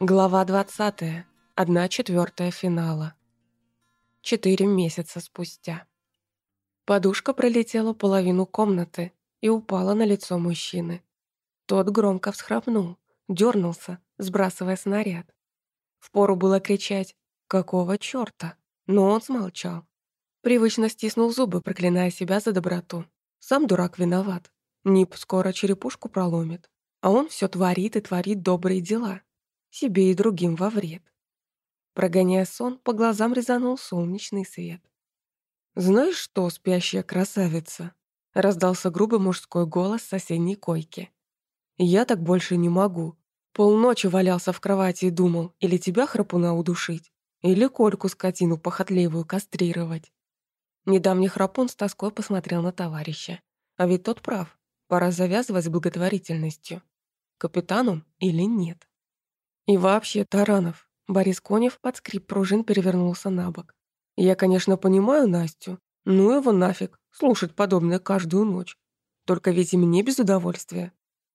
Глава 20. Одна четвертая финала. Четыре месяца спустя. Подушка пролетела половину комнаты и упала на лицо мужчины. Тот громко всхрапнул, дернулся, сбрасывая снаряд. Впору было кричать «Какого чёрта?», но он смолчал. Привычно стиснул зубы, проклиная себя за доброту. Сам дурак виноват. Нип скоро черепушку проломит. А он все творит и творит добрые дела себе и другим во вред. Прогоняя сон, по глазам резанул солнечный свет. «Знаешь что, спящая красавица?» — раздался грубый мужской голос с соседней койки. «Я так больше не могу. Полночи валялся в кровати и думал, или тебя храпуна удушить, или Кольку скотину похотливую кастрировать». Недавний храпун с тоской посмотрел на товарища. А ведь тот прав, пора завязывать с благотворительностью. Капитану или нет? И вообще, Таранов, Борис Конев под скрип пружин перевернулся на бок. Я, конечно, понимаю Настю, ну его нафиг, слушать подобное каждую ночь. Только ведь и мне без удовольствия.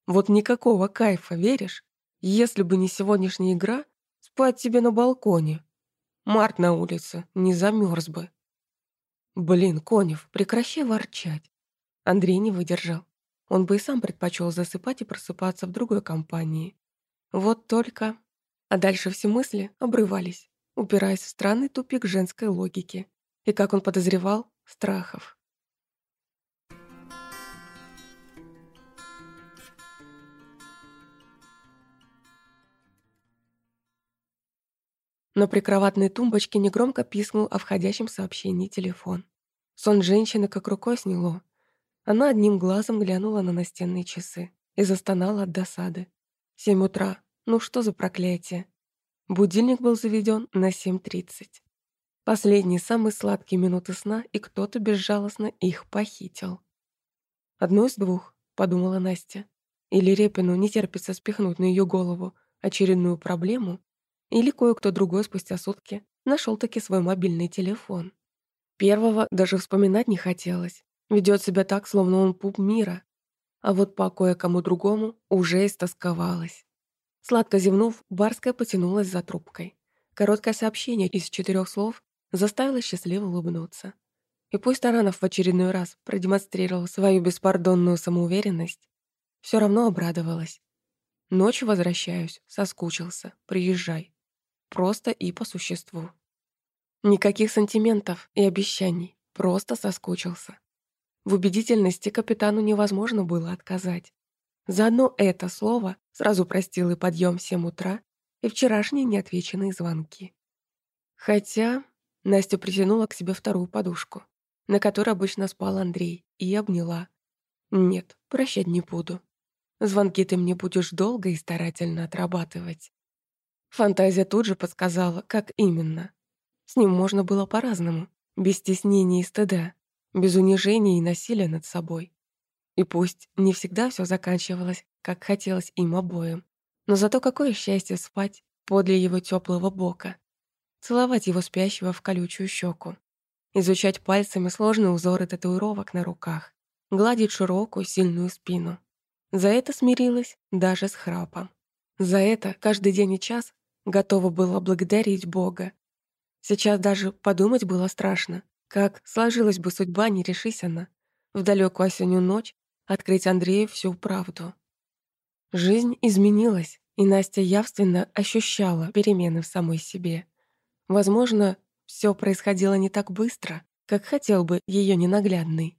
Вот никакого кайфа, веришь? Если бы не сегодняшняя игра, спать тебе на балконе. Март на улице, не замерз бы. Блин, Конев, прекращай ворчать. Андрей не выдержал. Он бы и сам предпочел засыпать и просыпаться в другой компании. Вот только... А дальше все мысли обрывались, упираясь в странный тупик женской логики. И, как он подозревал, страхов. На прикроватной тумбочке негромко пискнул о входящем сообщении телефон. Сон женщины как рукой сняло. Она одним глазом глянула на настенные часы и застонала от досады. Семь утра. Ну что за проклятие? Будильник был заведен на 7.30. Последние самые сладкие минуты сна, и кто-то безжалостно их похитил. «Одно из двух», — подумала Настя. Или Репину не терпится спихнуть на ее голову очередную проблему, или кое-кто другой спустя сутки нашел таки свой мобильный телефон. Первого даже вспоминать не хотелось. Ведет себя так, словно он пуп мира, а вот по кое-кому другому уже истосковалась. Сладко зевнув, Барская потянулась за трубкой. Короткое сообщение из четырех слов заставило счастливо улыбнуться. И пусть Таранов в очередной раз продемонстрировал свою беспардонную самоуверенность, все равно обрадовалась. Ночью возвращаюсь, соскучился, приезжай. Просто и по существу. Никаких сантиментов и обещаний, просто соскучился. В убедительности капитану невозможно было отказать. Заодно это слово сразу простил и подъем в 7 утра, и вчерашние неотвеченные звонки. Хотя Настя притянула к себе вторую подушку, на которой обычно спал Андрей, и обняла. «Нет, прощать не буду. Звонки ты мне будешь долго и старательно отрабатывать». Фантазия тут же подсказала, как именно. С ним можно было по-разному, без стеснения и стыда без унижения и насилия над собой. И пусть не всегда все заканчивалось, как хотелось им обоим, но зато какое счастье спать подле его теплого бока, целовать его спящего в колючую щеку, изучать пальцами сложные узоры татуировок на руках, гладить широкую, сильную спину. За это смирилась даже с храпом. За это каждый день и час готова была благодарить Бога. Сейчас даже подумать было страшно, как сложилась бы судьба, не решись она, в далекую осеннюю ночь открыть Андрею всю правду. Жизнь изменилась, и Настя явственно ощущала перемены в самой себе. Возможно, все происходило не так быстро, как хотел бы ее ненаглядный.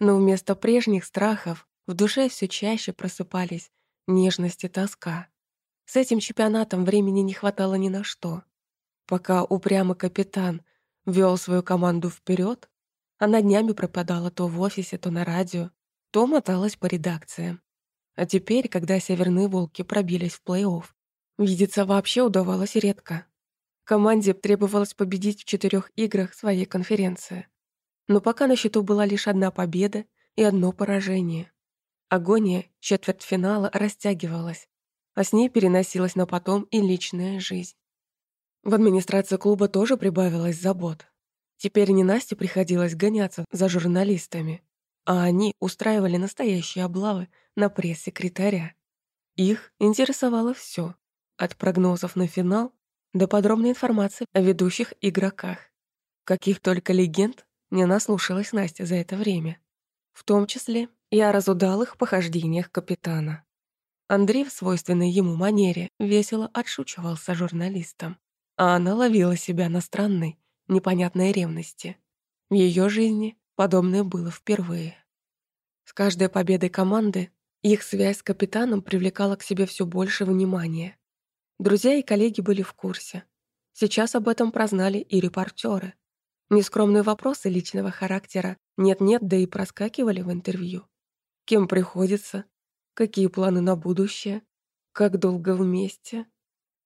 Но вместо прежних страхов в душе все чаще просыпались нежность и тоска. С этим чемпионатом времени не хватало ни на что. Пока упрямый капитан вел свою команду вперед, она днями пропадала то в офисе, то на радио, то моталась по редакциям. А теперь, когда северные волки пробились в плей-офф, видеться вообще удавалось редко. Команде требовалось победить в четырех играх своей конференции. Но пока на счету была лишь одна победа и одно поражение. Агония четвертьфинала растягивалась, а с ней переносилась на потом и личная жизнь. В администрации клуба тоже прибавилось забот. Теперь не Насте приходилось гоняться за журналистами, а они устраивали настоящие облавы на пресс-секретаря. Их интересовало все, от прогнозов на финал до подробной информации о ведущих игроках. Каких только легенд не наслушалась Настя за это время. В том числе и о разудалых похождениях капитана. Андрей в свойственной ему манере весело отшучивался журналистам, а она ловила себя на странной, непонятной ревности. В ее жизни подобное было впервые. С каждой победой команды их связь с капитаном привлекала к себе все больше внимания. Друзья и коллеги были в курсе. Сейчас об этом прознали и репортеры. Нескромные вопросы личного характера нет-нет, да и проскакивали в интервью. Кем приходится? Какие планы на будущее? Как долго вместе?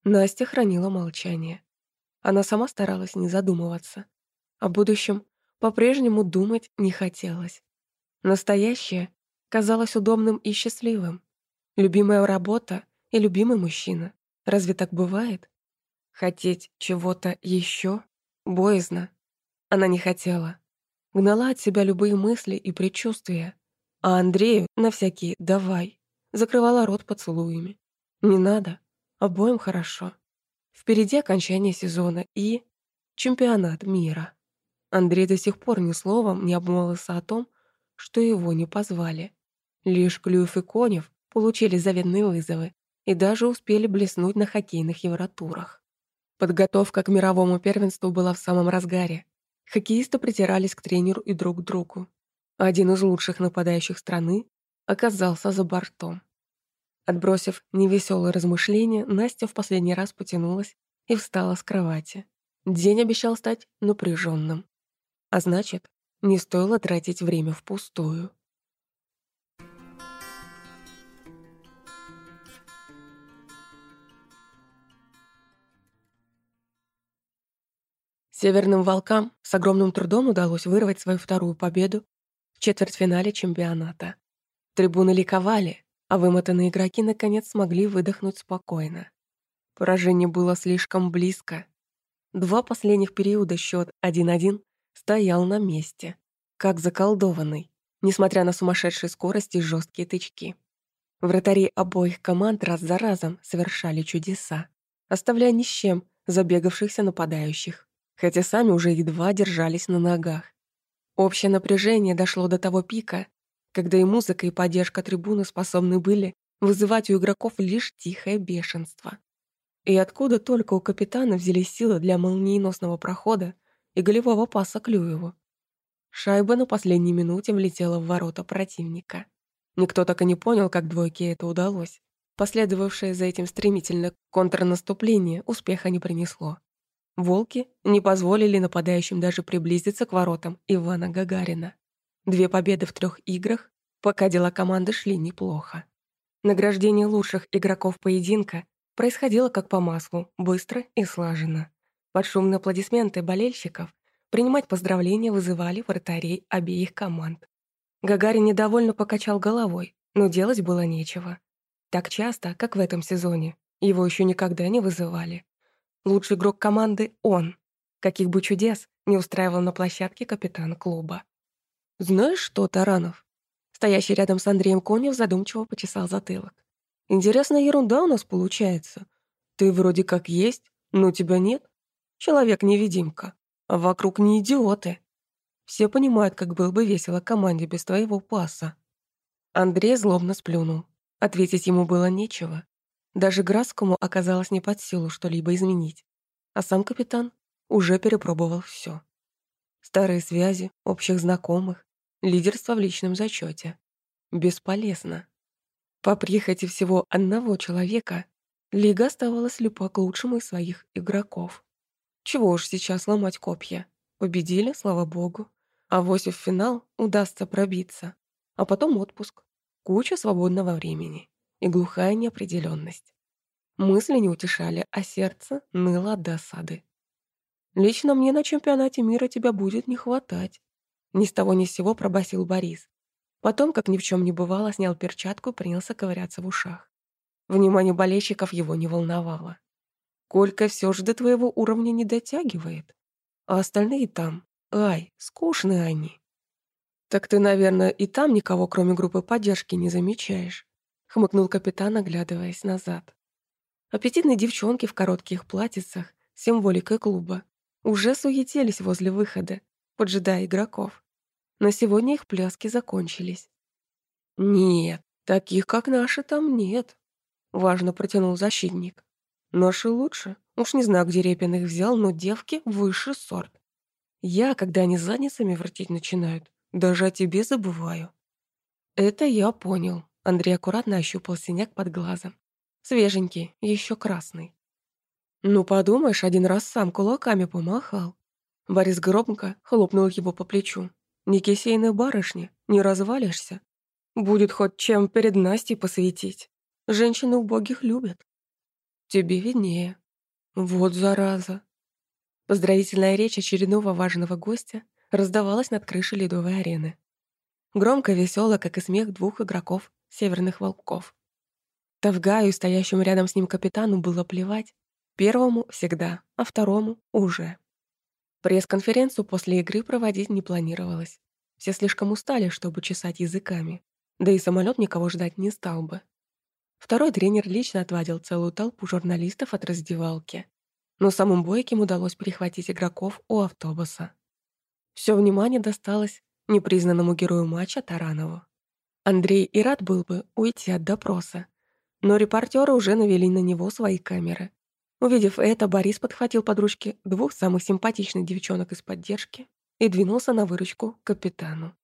Настя хранила молчание. Она сама старалась не задумываться. О будущем по-прежнему думать не хотелось. Настоящее казалось удобным и счастливым. Любимая работа и любимый мужчина. Разве так бывает? Хотеть чего-то еще боязно. Она не хотела. Гнала от себя любые мысли и предчувствия. А Андрею на всякие «давай» закрывала рот поцелуями. Не надо, обоим хорошо. Впереди окончание сезона и чемпионат мира. Андрей до сих пор ни словом не обмолвился о том, что его не позвали. Лишь Клюев и Конев получили заветные вызовы и даже успели блеснуть на хоккейных евротурах. Подготовка к мировому первенству была в самом разгаре. Хоккеисты притирались к тренеру и друг к другу. Один из лучших нападающих страны оказался за бортом. Отбросив невеселые размышления, Настя в последний раз потянулась и встала с кровати. День обещал стать напряженным. А значит, не стоило тратить время впустую. Северным волкам с огромным трудом удалось вырвать свою вторую победу в четвертьфинале чемпионата. Трибуны ликовали, а вымотанные игроки наконец смогли выдохнуть спокойно. Поражение было слишком близко. Два последних периода счет 1-1 стоял на месте, как заколдованный, несмотря на сумасшедшие скорости и жесткие тычки. Вратари обоих команд раз за разом совершали чудеса, оставляя ни с чем забегавшихся нападающих, хотя сами уже едва держались на ногах. Общее напряжение дошло до того пика, когда и музыка, и поддержка трибуны способны были вызывать у игроков лишь тихое бешенство. И откуда только у капитана взялись силы для молниеносного прохода и голевого паса Клюеву. Шайба на последней минуте влетела в ворота противника. Никто так и не понял, как двойке это удалось. Последовавшее за этим стремительно контрнаступление успеха не принесло. Волки не позволили нападающим даже приблизиться к воротам Ивана Гагарина. Две победы в трех играх, пока дела команды шли неплохо. Награждение лучших игроков поединка происходило как по маслу, быстро и слаженно. Под шумные аплодисменты болельщиков принимать поздравления вызывали вратарей обеих команд. Гагарин недовольно покачал головой, но делать было нечего. Так часто, как в этом сезоне, его еще никогда не вызывали. Лучший игрок команды — он. Каких бы чудес не устраивал на площадке капитан клуба. «Знаешь что, Таранов?» Стоящий рядом с Андреем Конев задумчиво почесал затылок. «Интересная ерунда у нас получается. Ты вроде как есть, но тебя нет. Человек-невидимка. А вокруг не идиоты. Все понимают, как было бы весело команде без твоего паса. Андрей злобно сплюнул. Ответить ему было нечего. Даже Градскому оказалось не под силу что-либо изменить. А сам капитан уже перепробовал все. Старые связи, общих знакомых, лидерство в личном зачете. Бесполезно. По прихоти всего одного человека Лига оставалась слепа к лучшему из своих игроков. Чего уж сейчас ломать копья. Победили, слава богу. А в финал удастся пробиться. А потом отпуск. Куча свободного времени. И глухая неопределенность. Мысли не утешали, а сердце ныло от досады. «Лично мне на чемпионате мира тебя будет не хватать», ни с того ни с сего пробасил Борис. Потом, как ни в чем не бывало, снял перчатку и принялся ковыряться в ушах. Внимание болельщиков его не волновало. Колька все же до твоего уровня не дотягивает. А остальные там, ай, скучные они. Так ты, наверное, и там никого, кроме группы поддержки, не замечаешь, хмыкнул капитан, оглядываясь назад. Аппетитные девчонки в коротких платьицах, символикой клуба, уже суетились возле выхода, поджидая игроков. На сегодня их пляски закончились. «Нет, таких, как наши, там нет», — важно протянул защитник. «Наши лучше. Уж не знаю, где Репин их взял, но девки — высший сорт. Я, когда они задницами вертеть начинают, даже о тебе забываю». «Это я понял», — Андрей аккуратно ощупал синяк под глазом. Свеженький, еще красный. «Ну, подумаешь, один раз сам кулаками помахал». Борис громко хлопнул его по плечу. «Не кисейной барышни, не развалишься. Будет хоть чем перед Настей посветить. Женщины убогих любят. Тебе виднее. Вот зараза. Поздравительная речь очередного важного гостя раздавалась над крышей ледовой арены. Громко весело, как и смех двух игроков северных волков. Тавгаю, стоящему рядом с ним капитану, было плевать. Первому всегда, а второму уже. Пресс-конференцию после игры проводить не планировалось. Все слишком устали, чтобы чесать языками. Да и самолет никого ждать не стал бы. Второй тренер лично отвадил целую толпу журналистов от раздевалки. Но самым бойким удалось перехватить игроков у автобуса. Все внимание досталось непризнанному герою матча Таранову. Андрей и рад был бы уйти от допроса. Но репортеры уже навели на него свои камеры. Увидев это, Борис подхватил под ручки двух самых симпатичных девчонок из поддержки и двинулся на выручку капитану.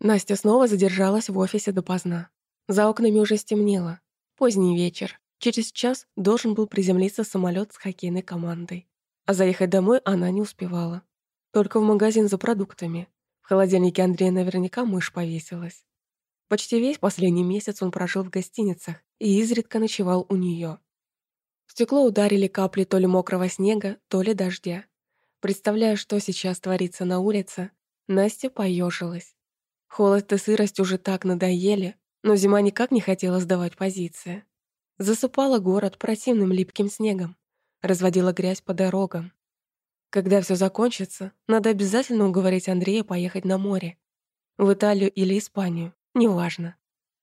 Настя снова задержалась в офисе допоздна. За окнами уже стемнело. Поздний вечер. Через час должен был приземлиться самолет с хоккейной командой. А заехать домой она не успевала. Только в магазин за продуктами. В холодильнике Андрея наверняка мышь повесилась. Почти весь последний месяц он прожил в гостиницах и изредка ночевал у нее. В стекло ударили капли то ли мокрого снега, то ли дождя. Представляя, что сейчас творится на улице, Настя поежилась. Холод и сырость уже так надоели, но зима никак не хотела сдавать позиции. Засыпала город противным липким снегом, разводила грязь по дорогам. Когда все закончится, надо обязательно уговорить Андрея поехать на море. В Италию или Испанию, неважно.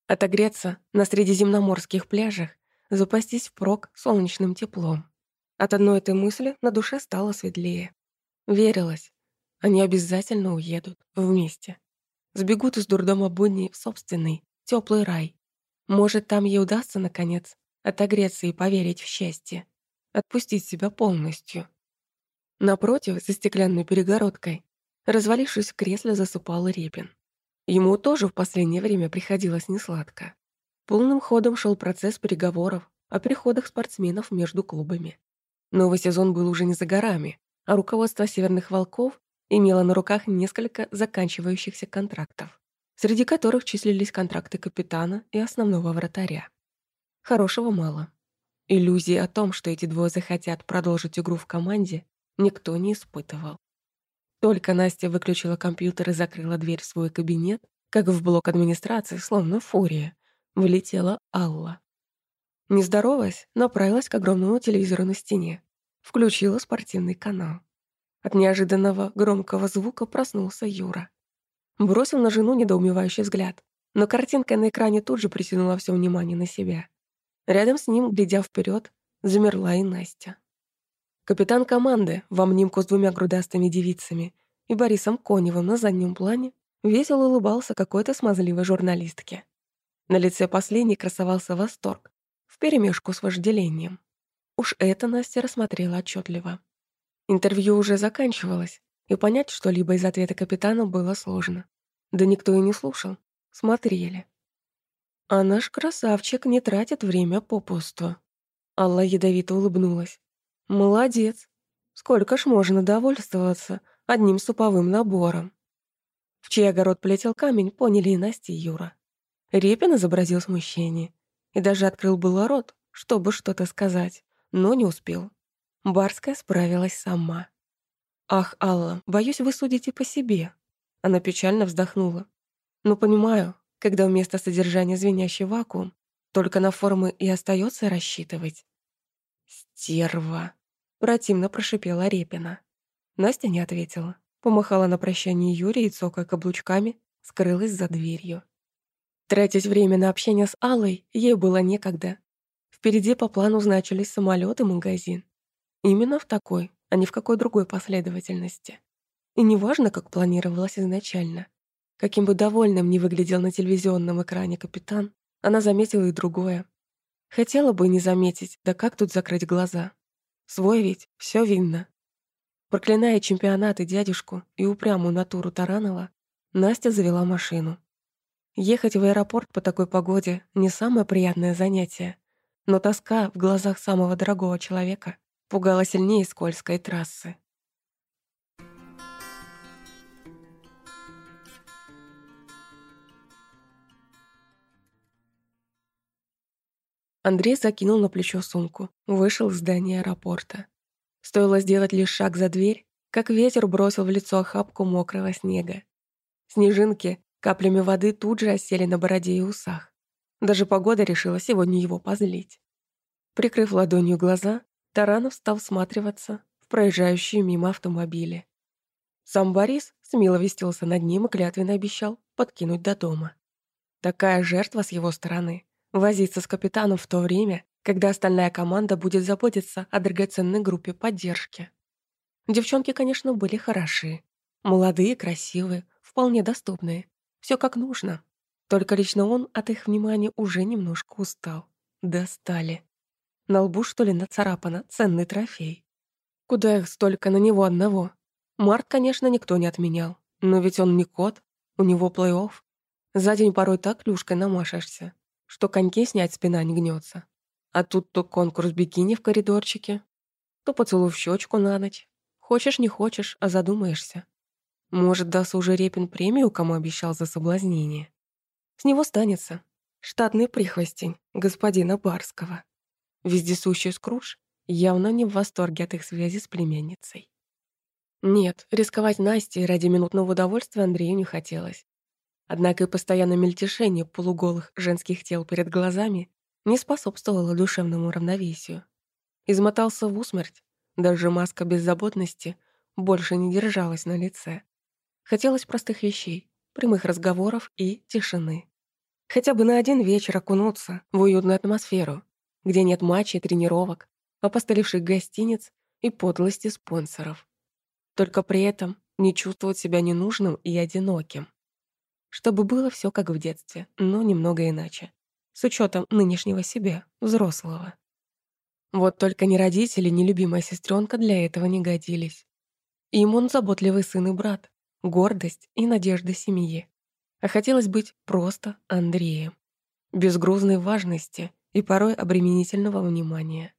Отогреться на средиземноморских пляжах, запастись впрок солнечным теплом. От одной этой мысли на душе стало светлее. Верилось, они обязательно уедут вместе сбегут из дурдома будни в собственный, теплый рай. Может, там ей удастся, наконец, отогреться и поверить в счастье, отпустить себя полностью. Напротив, за стеклянной перегородкой, развалившись в кресле, засыпал Репин. Ему тоже в последнее время приходилось несладко. Полным ходом шел процесс переговоров о переходах спортсменов между клубами. Новый сезон был уже не за горами, а руководство «Северных волков» имела на руках несколько заканчивающихся контрактов, среди которых числились контракты капитана и основного вратаря. Хорошего мало. Иллюзии о том, что эти двое захотят продолжить игру в команде, никто не испытывал. Только Настя выключила компьютер и закрыла дверь в свой кабинет, как в блок администрации, словно фурия, влетела Алла. Не здороваясь, направилась к огромному телевизору на стене, включила спортивный канал. От неожиданного громкого звука проснулся Юра. Бросил на жену недоумевающий взгляд, но картинка на экране тут же притянула все внимание на себя. Рядом с ним, глядя вперед, замерла и Настя. Капитан команды в обнимку с двумя грудастыми девицами и Борисом Коневым на заднем плане весело улыбался какой-то смазливой журналистке. На лице последней красовался восторг, вперемешку с вожделением. Уж это Настя рассмотрела отчетливо. Интервью уже заканчивалось, и понять что-либо из ответа капитана было сложно. Да никто и не слушал. Смотрели. А наш красавчик не тратит время попусту. Алла ядовито улыбнулась. Молодец. Сколько ж можно довольствоваться одним суповым набором? В чей огород полетел камень, поняли и Настя, и Юра. Репин изобразил смущение и даже открыл было рот, чтобы что-то сказать, но не успел. Барская справилась сама. «Ах, Алла, боюсь, вы судите по себе». Она печально вздохнула. «Но понимаю, когда вместо содержания звенящий вакуум, только на формы и остается рассчитывать». «Стерва!» — противно прошипела Репина. Настя не ответила, помахала на прощание Юре и, цокая каблучками, скрылась за дверью. Тратить время на общение с Аллой ей было некогда. Впереди по плану значились самолет и магазин. Именно в такой, а не в какой другой последовательности. И неважно, как планировалось изначально. Каким бы довольным ни выглядел на телевизионном экране капитан, она заметила и другое. Хотела бы не заметить, да как тут закрыть глаза? Свой ведь, все видно. Проклиная чемпионат и дядюшку и упрямую натуру Таранова, Настя завела машину. Ехать в аэропорт по такой погоде — не самое приятное занятие, но тоска в глазах самого дорогого человека пугала сильнее скользкой трассы. Андрей закинул на плечо сумку, вышел из здания аэропорта. Стоило сделать лишь шаг за дверь, как ветер бросил в лицо охапку мокрого снега. Снежинки каплями воды тут же осели на бороде и усах. Даже погода решила сегодня его позлить. Прикрыв ладонью глаза, Таранов стал всматриваться в проезжающие мимо автомобили. Сам Борис смело вестился над ним и клятвенно обещал подкинуть до дома. Такая жертва с его стороны возиться с капитаном в то время, когда остальная команда будет заботиться о драгоценной группе поддержки. Девчонки, конечно, были хороши. Молодые, красивые, вполне доступные. Все как нужно. Только лично он от их внимания уже немножко устал. Достали. На лбу, что ли, нацарапано ценный трофей. Куда их столько на него одного? Март, конечно, никто не отменял. Но ведь он не кот, у него плей-офф. За день порой так клюшкой намашешься, что коньки снять спина не гнется. А тут то конкурс бикини в коридорчике, то поцелуй в щечку на ночь. Хочешь, не хочешь, а задумаешься. Может, даст уже Репин премию, кому обещал за соблазнение. С него станется. Штатный прихвостень господина Барского. Вездесущий Скрудж явно не в восторге от их связи с племянницей. Нет, рисковать Настей ради минутного удовольствия Андрею не хотелось. Однако и постоянное мельтешение полуголых женских тел перед глазами не способствовало душевному равновесию. Измотался в усмерть, даже маска беззаботности больше не держалась на лице. Хотелось простых вещей, прямых разговоров и тишины. Хотя бы на один вечер окунуться в уютную атмосферу, где нет матчей, тренировок, опостылевших гостиниц и подлости спонсоров. Только при этом не чувствовать себя ненужным и одиноким чтобы было все как в детстве, но немного иначе. С учетом нынешнего себя, взрослого. Вот только ни родители, ни любимая сестренка для этого не годились. Им он заботливый сын и брат, гордость и надежда семьи. А хотелось быть просто Андреем. Без грузной важности и порой обременительного внимания.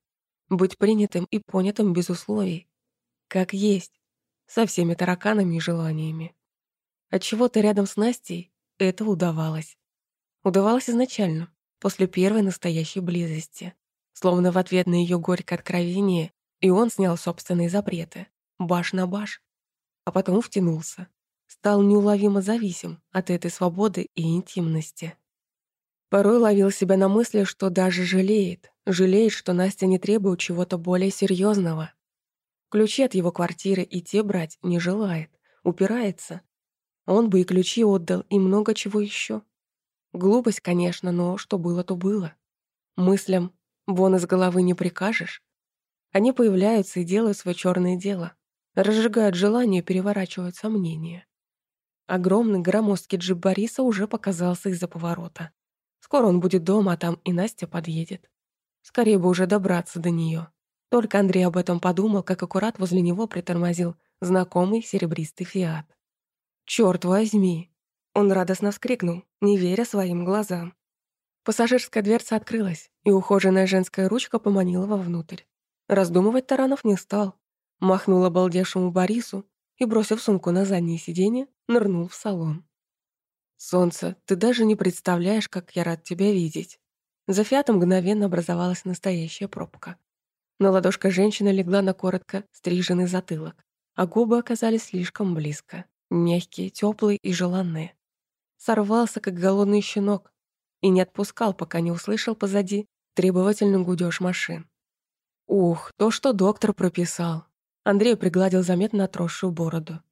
Быть принятым и понятым без условий. Как есть, со всеми тараканами и желаниями. Отчего-то рядом с Настей это удавалось. Удавалось изначально, после первой настоящей близости. Словно в ответ на ее горькое откровение, и он снял собственные запреты, баш на баш. А потом втянулся. Стал неуловимо зависим от этой свободы и интимности. Порой ловил себя на мысли, что даже жалеет. Жалеет, что Настя не требует чего-то более серьезного. Ключи от его квартиры и те брать не желает, упирается, он бы и ключи отдал, и много чего еще. Глупость, конечно, но что было, то было. Мыслям вон из головы не прикажешь. Они появляются и делают свое черное дело. Разжигают желание переворачивают сомнения. Огромный громоздкий джип Бориса уже показался из-за поворота. Скоро он будет дома, а там и Настя подъедет. Скорее бы уже добраться до нее. Только Андрей об этом подумал, как аккурат возле него притормозил знакомый серебристый фиат. Черт возьми!» Он радостно вскрикнул, не веря своим глазам. Пассажирская дверца открылась, и ухоженная женская ручка поманила вовнутрь. Раздумывать Таранов не стал. Махнул обалдевшему Борису и, бросив сумку на заднее сиденье, нырнул в салон. «Солнце, ты даже не представляешь, как я рад тебя видеть». За фиатом мгновенно образовалась настоящая пробка. На ладошка женщины легла на коротко стриженный затылок, а губы оказались слишком близко мягкие, теплые и желанные. Сорвался, как голодный щенок, и не отпускал, пока не услышал позади требовательный гудёж машин. Ух, то, что доктор прописал. Андрей пригладил заметно отросшую бороду.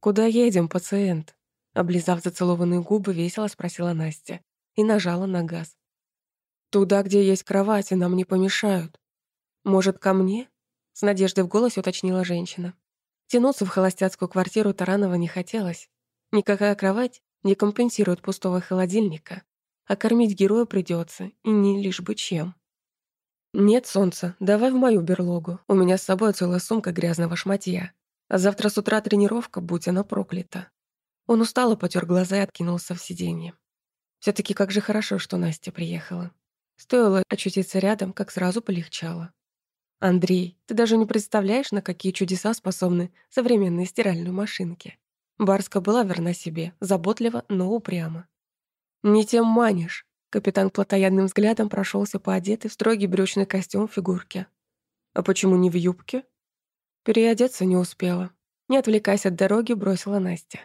«Куда едем, пациент?» Облизав зацелованные губы, весело спросила Настя и нажала на газ. «Туда, где есть кровати, нам не помешают. Может, ко мне?» С надеждой в голосе уточнила женщина. Тянуться в холостяцкую квартиру Таранова не хотелось. Никакая кровать не компенсирует пустого холодильника, а кормить героя придется, и не лишь бы чем. «Нет, солнца, давай в мою берлогу. У меня с собой целая сумка грязного шматья. А завтра с утра тренировка, будь она проклята». Он устало потер глаза и откинулся в сиденье. все таки как же хорошо, что Настя приехала. Стоило очутиться рядом, как сразу полегчало. «Андрей, ты даже не представляешь, на какие чудеса способны современные стиральные машинки». Барска была верна себе, заботлива, но упрямо. «Не тем манишь», — капитан плотоядным взглядом прошелся по одетой в строгий брючный костюм фигурке. «А почему не в юбке?» Переодеться не успела. Не отвлекаясь от дороги, бросила Настя.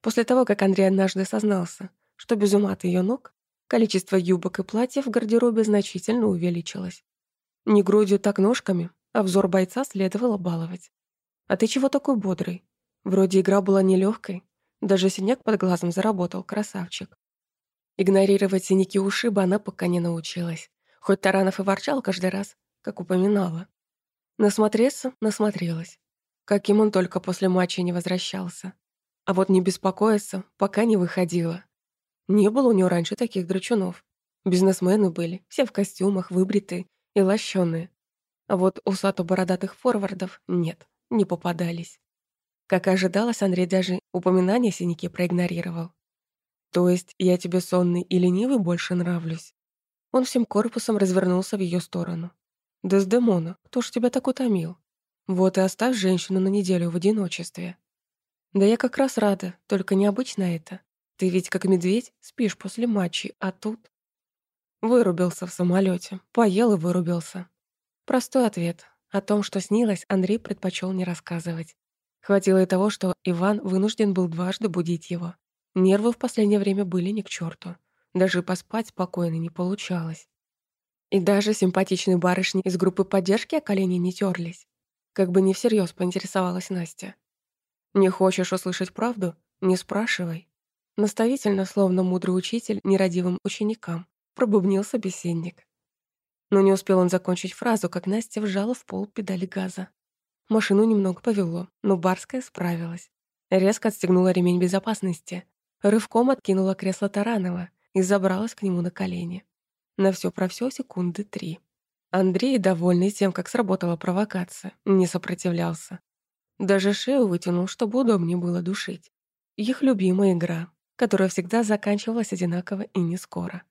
После того, как Андрей однажды сознался, что без ума от её ног, количество юбок и платьев в гардеробе значительно увеличилось. Не грудью, так ножками, а взор бойца следовало баловать. «А ты чего такой бодрый? Вроде игра была нелегкой, даже синяк под глазом заработал, красавчик». Игнорировать синяки ушиба она пока не научилась, хоть Таранов и ворчал каждый раз, как упоминала. Насмотреться насмотрелась. Каким он только после матча не возвращался. А вот не беспокоиться пока не выходило. Не было у него раньше таких драчунов. Бизнесмены были, все в костюмах, выбритые, и лощеные. А вот усато-бородатых форвардов нет, не попадались. Как и ожидалось, Андрей даже упоминание синяки проигнорировал. То есть я тебе сонный и ленивый больше нравлюсь? Он всем корпусом развернулся в ее сторону. Дездемона, кто ж тебя так утомил? Вот и оставь женщину на неделю в одиночестве. Да я как раз рада, только необычно это. Ты ведь как медведь спишь после матчей, а тут... Вырубился в самолете, поел и вырубился. Простой ответ. О том, что снилось, Андрей предпочел не рассказывать. Хватило и того, что Иван вынужден был дважды будить его. Нервы в последнее время были ни к черту. Даже поспать спокойно не получалось. И даже симпатичные барышни из группы поддержки о колени не терлись. Как бы не всерьез поинтересовалась Настя. «Не хочешь услышать правду? Не спрашивай». Наставительно, словно мудрый учитель нерадивым ученикам пробубнил собеседник. Но не успел он закончить фразу, как Настя вжала в пол педали газа. Машину немного повело, но Барская справилась. Резко отстегнула ремень безопасности, рывком откинула кресло Таранова и забралась к нему на колени. На все про все секунды три. Андрей, довольный тем, как сработала провокация, не сопротивлялся. Даже шею вытянул, чтобы удобнее было душить. Их любимая игра, которая всегда заканчивалась одинаково и не скоро.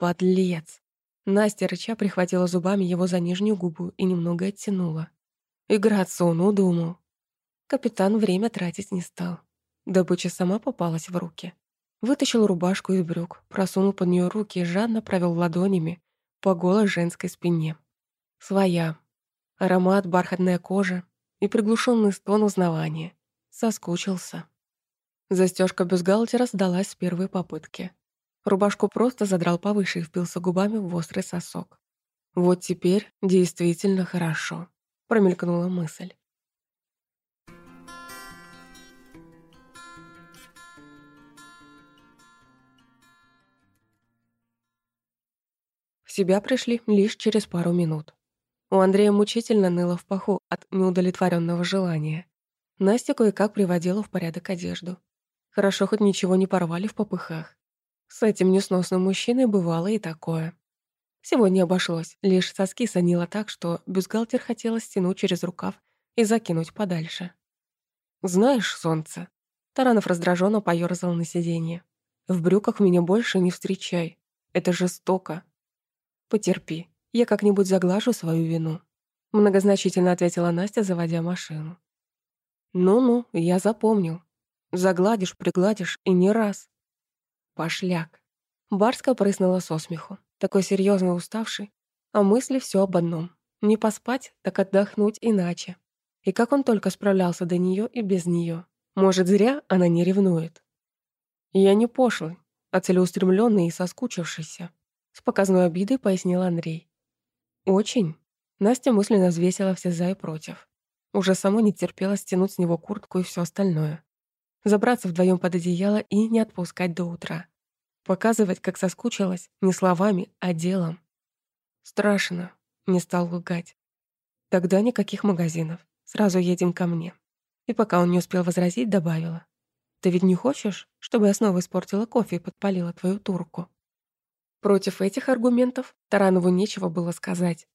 Подлец. Настя рыча прихватила зубами его за нижнюю губу и немного оттянула. Играться он удумал. Капитан время тратить не стал. Добыча сама попалась в руки. Вытащил рубашку из брюк, просунул под нее руки и жадно провел ладонями по голой женской спине. Своя. Аромат, бархатная кожа и приглушенный стон узнавания. Соскучился. Застежка бюстгальтера сдалась с первой попытки. Рубашку просто задрал повыше и впился губами в острый сосок. «Вот теперь действительно хорошо», — промелькнула мысль. В себя пришли лишь через пару минут. У Андрея мучительно ныло в паху от неудовлетворенного желания. Настя кое-как приводила в порядок одежду. Хорошо, хоть ничего не порвали в попыхах. С этим несносным мужчиной бывало и такое. Сегодня обошлось, лишь соски санило так, что бюстгальтер хотелось стянуть через рукав и закинуть подальше. «Знаешь, солнце...» Таранов раздраженно поёрзал на сиденье. «В брюках меня больше не встречай. Это жестоко. Потерпи, я как-нибудь заглажу свою вину», многозначительно ответила Настя, заводя машину. «Ну-ну, я запомнил. Загладишь, пригладишь и не раз. Пошляк. Барска прыснула со смеху, такой серьезно уставший, а мысли все об одном. Не поспать, так отдохнуть иначе. И как он только справлялся до нее и без нее. Может, зря она не ревнует. Я не пошлый, а целеустремленный и соскучившийся. С показной обидой пояснил Андрей. Очень. Настя мысленно взвесила все за и против. Уже само не терпела стянуть с него куртку и все остальное. Забраться вдвоем под одеяло и не отпускать до утра. Показывать, как соскучилась, не словами, а делом. Страшно, не стал лгать. Тогда никаких магазинов, сразу едем ко мне. И пока он не успел возразить, добавила. Ты ведь не хочешь, чтобы я снова испортила кофе и подпалила твою турку? Против этих аргументов Таранову нечего было сказать.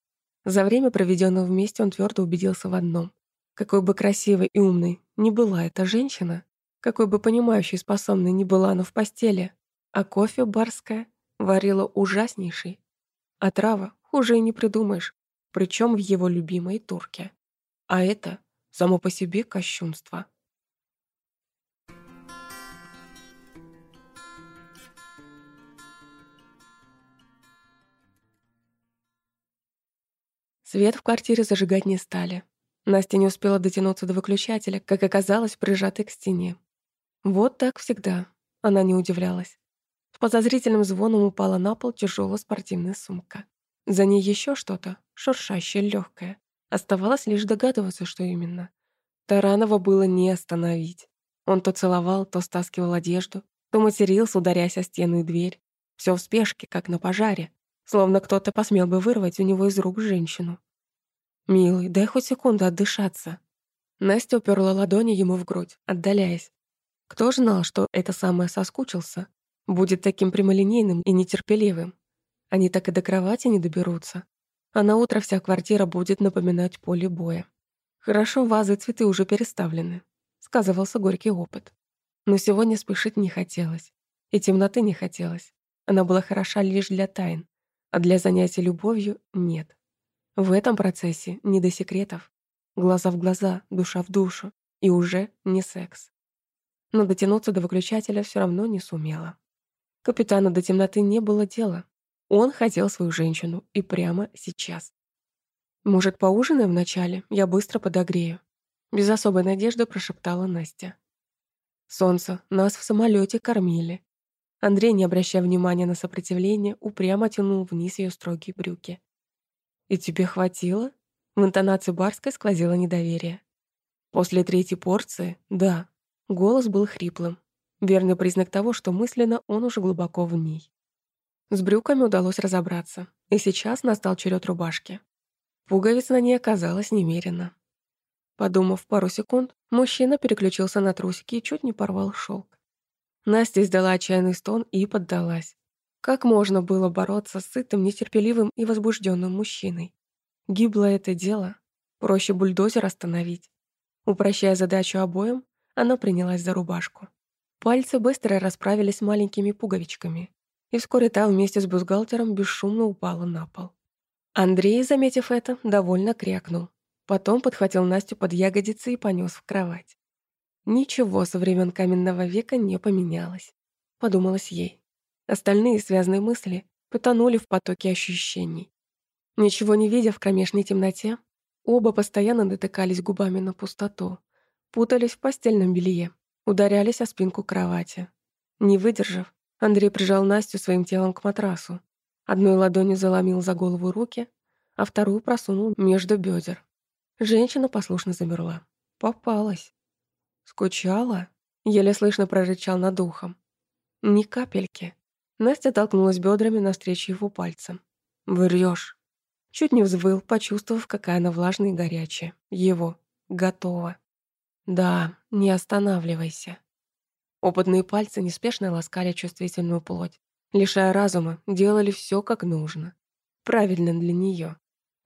За время, проведенное вместе, он твердо убедился в одном. Какой бы красивой и умной ни была эта женщина, какой бы понимающей способной ни была она в постели, а кофе барская варила ужаснейший. А трава хуже и не придумаешь, причем в его любимой турке. А это само по себе кощунство. Свет в квартире зажигать не стали. Настя не успела дотянуться до выключателя, как оказалось, прижатой к стене. Вот так всегда. Она не удивлялась. С подозрительным звоном упала на пол тяжелая спортивная сумка. За ней еще что-то, шуршащее, легкое. Оставалось лишь догадываться, что именно. Таранова было не остановить. Он то целовал, то стаскивал одежду, то матерился, ударяясь о стену и дверь. Все в спешке, как на пожаре словно кто-то посмел бы вырвать у него из рук женщину. «Милый, дай хоть секунду отдышаться». Настя уперла ладони ему в грудь, отдаляясь. Кто знал, что это самое соскучился, будет таким прямолинейным и нетерпеливым. Они так и до кровати не доберутся. А на утро вся квартира будет напоминать поле боя. Хорошо, вазы и цветы уже переставлены, сказывался горький опыт. Но сегодня спешить не хотелось. И темноты не хотелось. Она была хороша лишь для тайн, а для занятий любовью нет. В этом процессе не до секретов. Глаза в глаза, душа в душу. И уже не секс. Но дотянуться до выключателя все равно не сумела. Капитану до темноты не было дела. Он хотел свою женщину, и прямо сейчас. «Может, поужинаем вначале? Я быстро подогрею». Без особой надежды прошептала Настя. «Солнце, нас в самолете кормили. Андрей, не обращая внимания на сопротивление, упрямо тянул вниз ее строгие брюки. «И тебе хватило?» В интонации Барской сквозило недоверие. После третьей порции — да. Голос был хриплым. Верный признак того, что мысленно он уже глубоко в ней. С брюками удалось разобраться, и сейчас настал черед рубашки. Пуговиц на ней оказалось немерено. Подумав пару секунд, мужчина переключился на трусики и чуть не порвал шелк. Настя издала отчаянный стон и поддалась. Как можно было бороться с сытым, нетерпеливым и возбужденным мужчиной? Гибло это дело. Проще бульдозер остановить. Упрощая задачу обоим, она принялась за рубашку. Пальцы быстро расправились маленькими пуговичками, и вскоре та вместе с бюстгальтером бесшумно упала на пол. Андрей, заметив это, довольно крякнул. Потом подхватил Настю под ягодицы и понес в кровать. Ничего со времен каменного века не поменялось, подумалось ей. Остальные связанные мысли потонули в потоке ощущений. Ничего не видя в кромешной темноте, оба постоянно дотыкались губами на пустоту, путались в постельном белье, ударялись о спинку кровати. Не выдержав, Андрей прижал Настю своим телом к матрасу. Одной ладонью заломил за голову руки, а вторую просунул между бедер. Женщина послушно замерла. Попалась. «Скучала?» — еле слышно прорычал над ухом. «Ни капельки». Настя толкнулась бедрами навстречу его пальцам. «Врёшь». Чуть не взвыл, почувствовав, какая она влажная и горячая. Его. Готова. «Да, не останавливайся». Опытные пальцы неспешно ласкали чувствительную плоть. Лишая разума, делали все как нужно. Правильно для нее.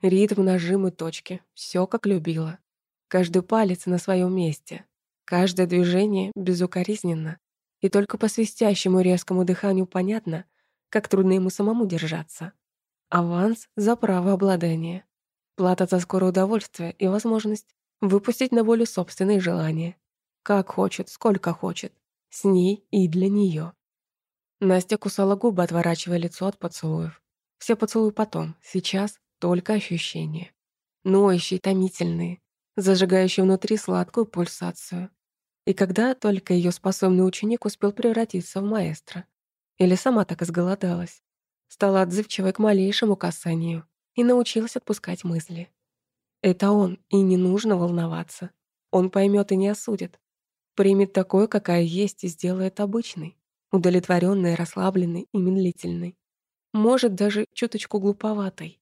Ритм, нажимы, точки. все как любила. Каждый палец на своем месте. Каждое движение безукоризненно, и только по свистящему резкому дыханию понятно, как трудно ему самому держаться. Аванс за право обладания. Плата за скорое удовольствие и возможность выпустить на волю собственные желания. Как хочет, сколько хочет. С ней и для нее. Настя кусала губы, отворачивая лицо от поцелуев. Все поцелуи потом, сейчас только ощущения. Ноющие, томительные, зажигающие внутри сладкую пульсацию. И когда только ее способный ученик успел превратиться в маэстро. Или сама так изголодалась. Стала отзывчивой к малейшему касанию и научилась отпускать мысли. Это он, и не нужно волноваться. Он поймет и не осудит. Примет такой, какая есть, и сделает обычной. Удовлетворенной, расслабленной и медлительной. Может, даже чуточку глуповатой.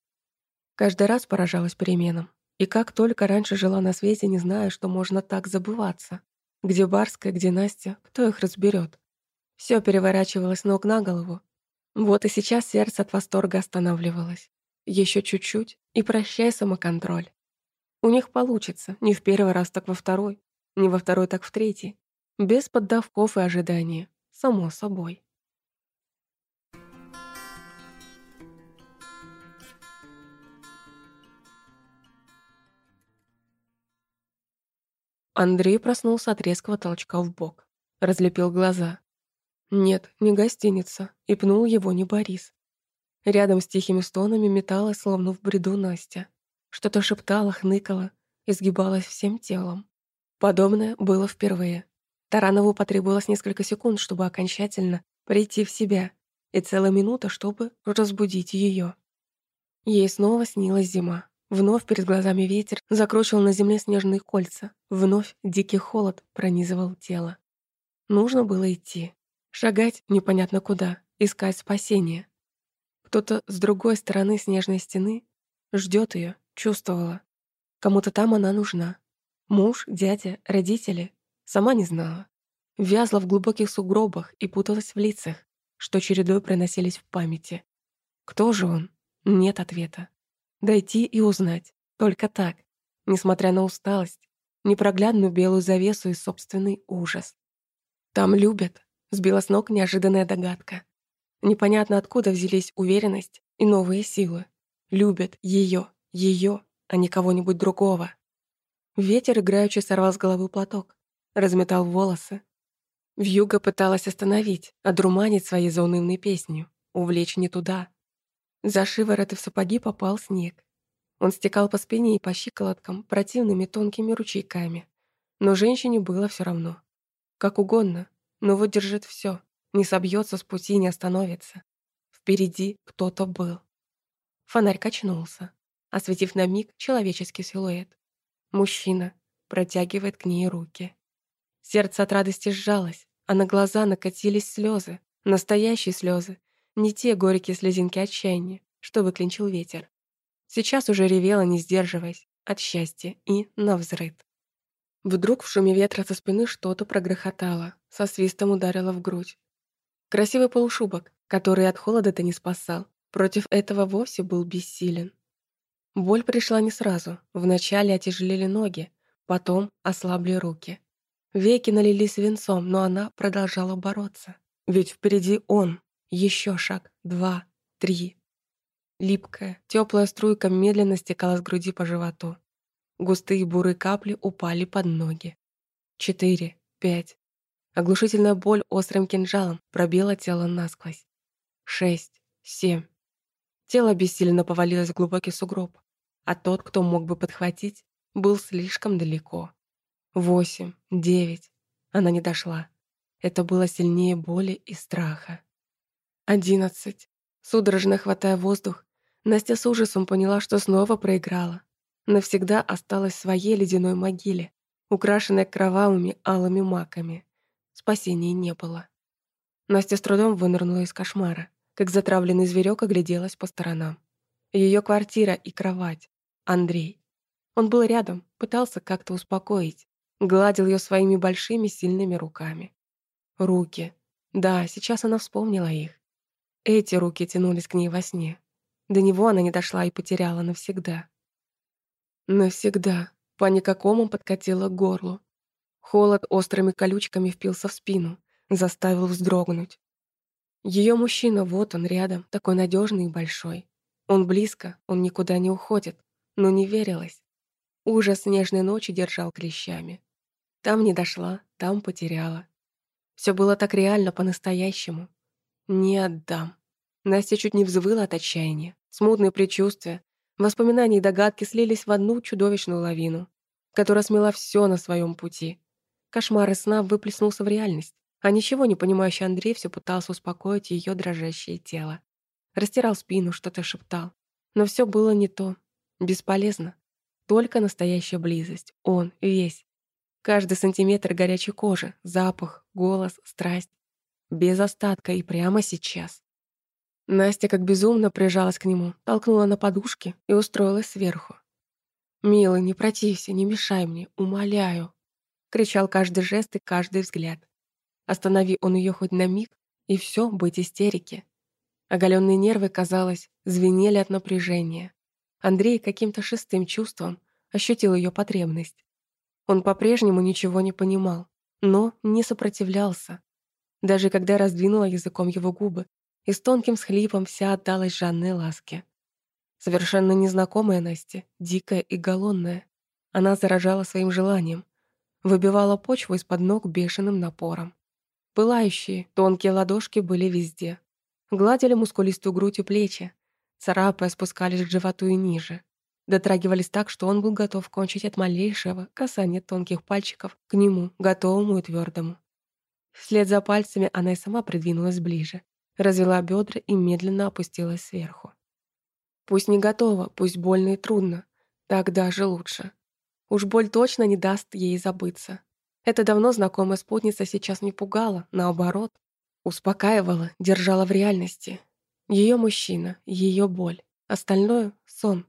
Каждый раз поражалась переменам. И как только раньше жила на свете, не зная, что можно так забываться. Где Барская, где Настя, кто их разберет? Все переворачивалось ног на голову. Вот и сейчас сердце от восторга останавливалось. Еще чуть-чуть, и прощай самоконтроль. У них получится, не в первый раз, так во второй, не во второй, так в третий. Без поддавков и ожидания, само собой. Андрей проснулся от резкого толчка в бок. Разлепил глаза. Нет, не гостиница. И пнул его не Борис. Рядом с тихими стонами металась, словно в бреду Настя. Что-то шептала, хныкала, изгибалась всем телом. Подобное было впервые. Таранову потребовалось несколько секунд, чтобы окончательно прийти в себя, и целая минута, чтобы разбудить ее. Ей снова снилась зима. Вновь перед глазами ветер закручивал на земле снежные кольца. Вновь дикий холод пронизывал тело. Нужно было идти. Шагать непонятно куда, искать спасение. Кто-то с другой стороны снежной стены ждет ее, чувствовала. Кому-то там она нужна. Муж, дядя, родители. Сама не знала. Вязла в глубоких сугробах и путалась в лицах, что чередой проносились в памяти. Кто же он? Нет ответа. Дойти и узнать. Только так. Несмотря на усталость, непроглядную белую завесу и собственный ужас. Там любят. Сбила с ног неожиданная догадка. Непонятно откуда взялись уверенность и новые силы. Любят ее, ее, а не кого-нибудь другого. Ветер играючи сорвал с головы платок, разметал волосы. Вьюга пыталась остановить, одурманить своей заунывной песнью, увлечь не туда, за шиворот и в сапоги попал снег. Он стекал по спине и по щиколоткам противными тонкими ручейками. Но женщине было все равно. Как угодно, но выдержит все, не собьется с пути, не остановится. Впереди кто-то был. Фонарь качнулся, осветив на миг человеческий силуэт. Мужчина протягивает к ней руки. Сердце от радости сжалось, а на глаза накатились слезы, настоящие слезы, не те горькие слезинки отчаяния, что выклинчил ветер. Сейчас уже ревела, не сдерживаясь, от счастья и навзрыд. Вдруг в шуме ветра со спины что-то прогрохотало, со свистом ударило в грудь. Красивый полушубок, который от холода-то не спасал, против этого вовсе был бессилен. Боль пришла не сразу, вначале отяжелели ноги, потом ослабли руки. Веки налились венцом, но она продолжала бороться. Ведь впереди он, еще шаг, два, три. Липкая, теплая струйка медленно стекала с груди по животу. Густые бурые капли упали под ноги. Четыре, пять. Оглушительная боль острым кинжалом пробила тело насквозь. Шесть, семь. Тело бессильно повалилось в глубокий сугроб, а тот, кто мог бы подхватить, был слишком далеко. Восемь, девять. Она не дошла. Это было сильнее боли и страха. Одиннадцать. Судорожно хватая воздух, Настя с ужасом поняла, что снова проиграла. Навсегда осталась в своей ледяной могиле, украшенной кровавыми алыми маками. Спасения не было. Настя с трудом вынырнула из кошмара, как затравленный зверек огляделась по сторонам. Ее квартира и кровать. Андрей. Он был рядом, пытался как-то успокоить, гладил ее своими большими сильными руками. Руки. Да, сейчас она вспомнила их. Эти руки тянулись к ней во сне. До него она не дошла и потеряла навсегда. Навсегда. Паника комом подкатила к горлу. Холод острыми колючками впился в спину, заставил вздрогнуть. Ее мужчина, вот он рядом, такой надежный и большой. Он близко, он никуда не уходит, но не верилось. Ужас нежной ночи держал клещами. Там не дошла, там потеряла. Все было так реально по-настоящему. Не отдам. Настя чуть не взвыла от отчаяния. Смутные предчувствия, воспоминания и догадки слились в одну чудовищную лавину, которая смела все на своем пути. Кошмар из сна выплеснулся в реальность, а ничего не понимающий Андрей все пытался успокоить ее дрожащее тело. Растирал спину, что-то шептал. Но все было не то. Бесполезно. Только настоящая близость. Он, весь. Каждый сантиметр горячей кожи, запах, голос, страсть. Без остатка и прямо сейчас. Настя как безумно прижалась к нему, толкнула на подушке и устроилась сверху. «Милый, не протився, не мешай мне, умоляю!» Кричал каждый жест и каждый взгляд. Останови он ее хоть на миг, и все быть истерике. Оголенные нервы, казалось, звенели от напряжения. Андрей каким-то шестым чувством ощутил ее потребность. Он по-прежнему ничего не понимал, но не сопротивлялся. Даже когда раздвинула языком его губы, и с тонким схлипом вся отдалась Жанной ласке. Совершенно незнакомая Настя, дикая и голодная. Она заражала своим желанием, выбивала почву из-под ног бешеным напором. Пылающие, тонкие ладошки были везде. Гладили мускулистую грудь и плечи, царапая спускались к животу и ниже. Дотрагивались так, что он был готов кончить от малейшего касания тонких пальчиков к нему, готовому и твердому. Вслед за пальцами она и сама придвинулась ближе, развела бедра и медленно опустилась сверху. Пусть не готова, пусть больно и трудно, так даже лучше. Уж боль точно не даст ей забыться. Эта давно знакомая спутница сейчас не пугала, наоборот, успокаивала, держала в реальности. Ее мужчина, ее боль, остальное — сон.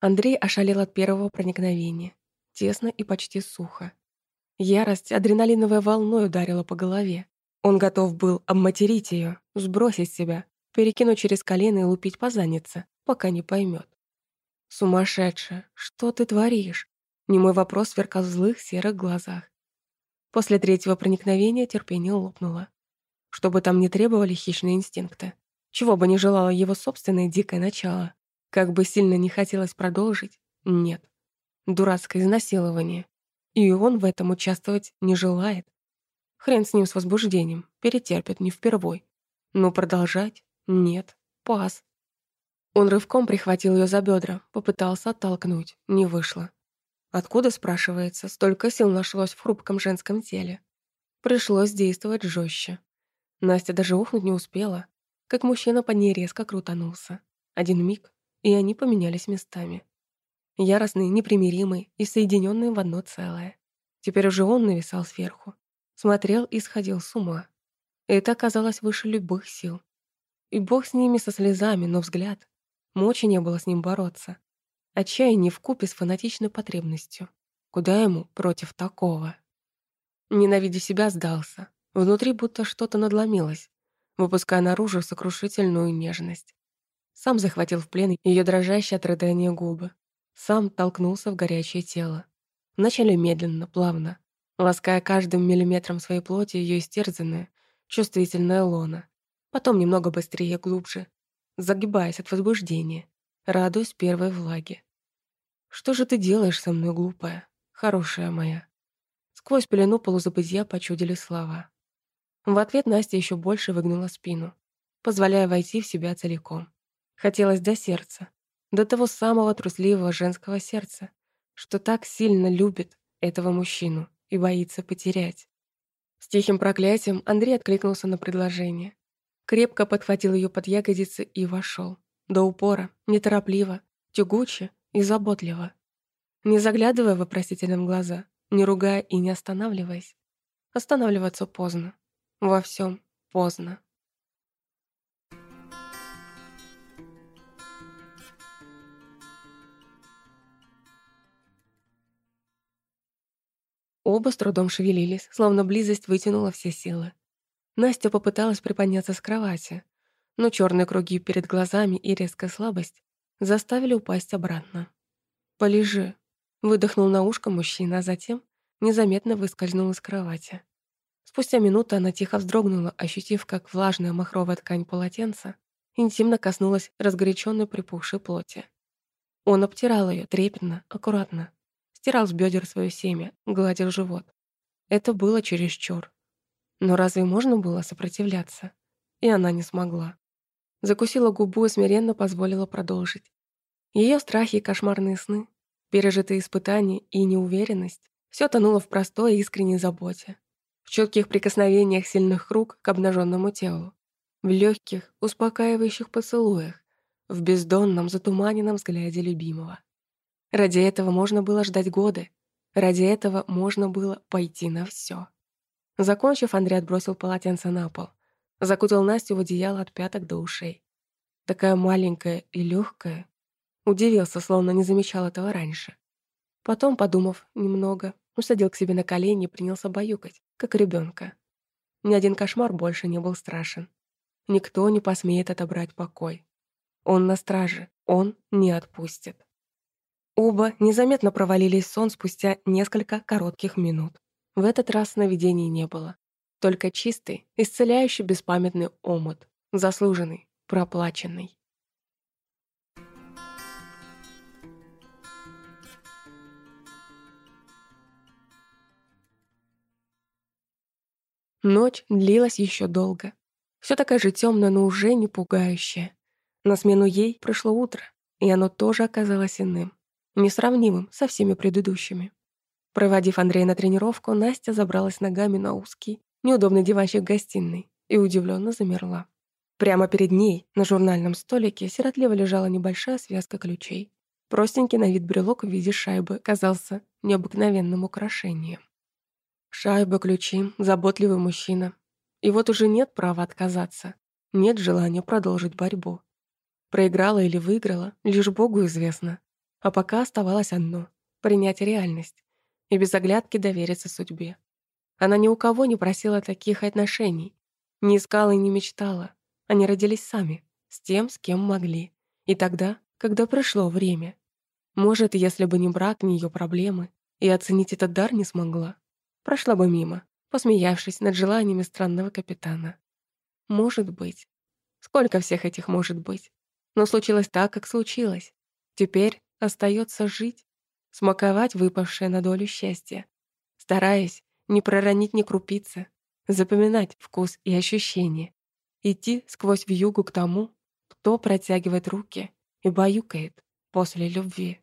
Андрей ошалел от первого проникновения. Тесно и почти сухо. Ярость адреналиновой волной ударила по голове. Он готов был обматерить ее, сбросить себя, перекинуть через колено и лупить по заднице, пока не поймет. «Сумасшедшая, что ты творишь?» Немой вопрос сверкал в злых серых глазах. После третьего проникновения терпение лопнуло. Что бы там ни требовали хищные инстинкты. Чего бы ни желало его собственное дикое начало. Как бы сильно не хотелось продолжить, нет. Дурацкое изнасилование. И он в этом участвовать не желает. Хрен с ним с возбуждением, перетерпит не впервой. Но продолжать? Нет. Пас. Он рывком прихватил ее за бедра, попытался оттолкнуть, не вышло. Откуда, спрашивается, столько сил нашлось в хрупком женском теле? Пришлось действовать жестче. Настя даже ухнуть не успела, как мужчина под ней резко крутанулся. Один миг, и они поменялись местами. Яростный, непримиримый и соединенный в одно целое. Теперь уже он нависал сверху, смотрел и сходил с ума. Это оказалось выше любых сил. И бог с ними со слезами, но взгляд. Мочи не было с ним бороться. Отчаяние вкупе с фанатичной потребностью. Куда ему против такого? Ненавидя себя, сдался. Внутри будто что-то надломилось, выпуская наружу сокрушительную нежность. Сам захватил в плен ее дрожащие от рыдания губы. Сам толкнулся в горячее тело. Вначале медленно, плавно, лаская каждым миллиметром своей плоти ее истерзанное, чувствительное лоно. Потом немного быстрее глубже, загибаясь от возбуждения, радуясь первой влаге. «Что же ты делаешь со мной, глупая, хорошая моя?» Сквозь пелену полузабытия почудили слова. В ответ Настя еще больше выгнула спину, позволяя войти в себя целиком. Хотелось до сердца, до того самого трусливого женского сердца, что так сильно любит этого мужчину и боится потерять. С тихим проклятием Андрей откликнулся на предложение. Крепко подхватил ее под ягодицы и вошел. До упора, неторопливо, тягуче и заботливо. Не заглядывая в вопросительным глаза, не ругая и не останавливаясь. Останавливаться поздно. Во всем поздно. Оба с трудом шевелились, словно близость вытянула все силы. Настя попыталась приподняться с кровати, но черные круги перед глазами и резкая слабость заставили упасть обратно. «Полежи», — выдохнул на ушко мужчина, а затем незаметно выскользнул из кровати. Спустя минуту она тихо вздрогнула, ощутив, как влажная махровая ткань полотенца интимно коснулась разгоряченной припухшей плоти. Он обтирал ее трепетно, аккуратно, стирал с бедер свое семя, гладил живот. Это было чересчур. Но разве можно было сопротивляться? И она не смогла. Закусила губу и смиренно позволила продолжить. Ее страхи и кошмарные сны, пережитые испытания и неуверенность все тонуло в простой искренней заботе. В четких прикосновениях сильных рук к обнаженному телу. В легких, успокаивающих поцелуях. В бездонном, затуманенном взгляде любимого. Ради этого можно было ждать годы. Ради этого можно было пойти на все. Закончив, Андрей отбросил полотенце на пол. Закутал Настю в одеяло от пяток до ушей. Такая маленькая и легкая. Удивился, словно не замечал этого раньше. Потом, подумав немного, усадил к себе на колени и принялся баюкать, как ребенка. Ни один кошмар больше не был страшен. Никто не посмеет отобрать покой. Он на страже, он не отпустит. Оба незаметно провалились в сон спустя несколько коротких минут. В этот раз сновидений не было. Только чистый, исцеляющий беспамятный омут, заслуженный, проплаченный. Ночь длилась еще долго. Все такая же темная, но уже не пугающая. На смену ей пришло утро, и оно тоже оказалось иным, несравнимым со всеми предыдущими. Проводив Андрея на тренировку, Настя забралась ногами на узкий, неудобный диванчик в гостиной и удивленно замерла. Прямо перед ней, на журнальном столике, сиротливо лежала небольшая связка ключей. Простенький на вид брелок в виде шайбы казался необыкновенным украшением. Шайба, ключи, заботливый мужчина. И вот уже нет права отказаться, нет желания продолжить борьбу. Проиграла или выиграла, лишь Богу известно. А пока оставалось одно — принять реальность и без оглядки довериться судьбе. Она ни у кого не просила таких отношений, не искала и не мечтала. Они родились сами, с тем, с кем могли. И тогда, когда пришло время. Может, если бы не брак, не ее проблемы, и оценить этот дар не смогла, прошла бы мимо, посмеявшись над желаниями странного капитана. Может быть. Сколько всех этих может быть? Но случилось так, как случилось. Теперь остается жить, смаковать выпавшее на долю счастье, стараясь не проронить ни крупицы, запоминать вкус и ощущения, идти сквозь вьюгу к тому, кто протягивает руки и баюкает после любви.